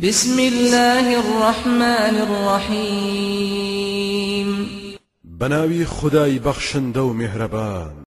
بسم الله الرحمن الرحيم. بناوي خداي بخشن و مهربان.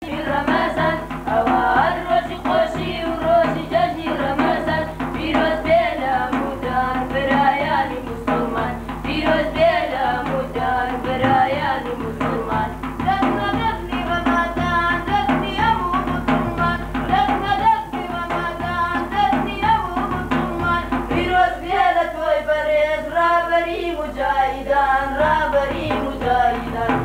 ない。